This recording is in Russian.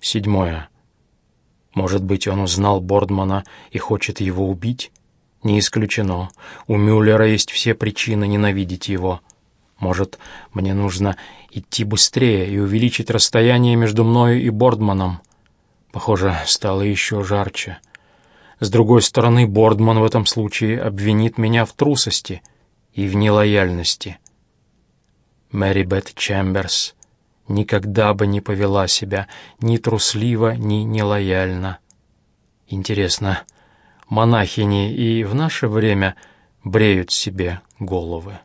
Седьмое. Может быть, он узнал Бордмана и хочет его убить? Не исключено. У Мюллера есть все причины ненавидеть его. Может, мне нужно идти быстрее и увеличить расстояние между мною и Бордманом? Похоже, стало еще жарче. С другой стороны, Бордман в этом случае обвинит меня в трусости и в нелояльности. Мэри Бет Чемберс никогда бы не повела себя ни трусливо, ни нелояльно. Интересно, монахини и в наше время бреют себе головы.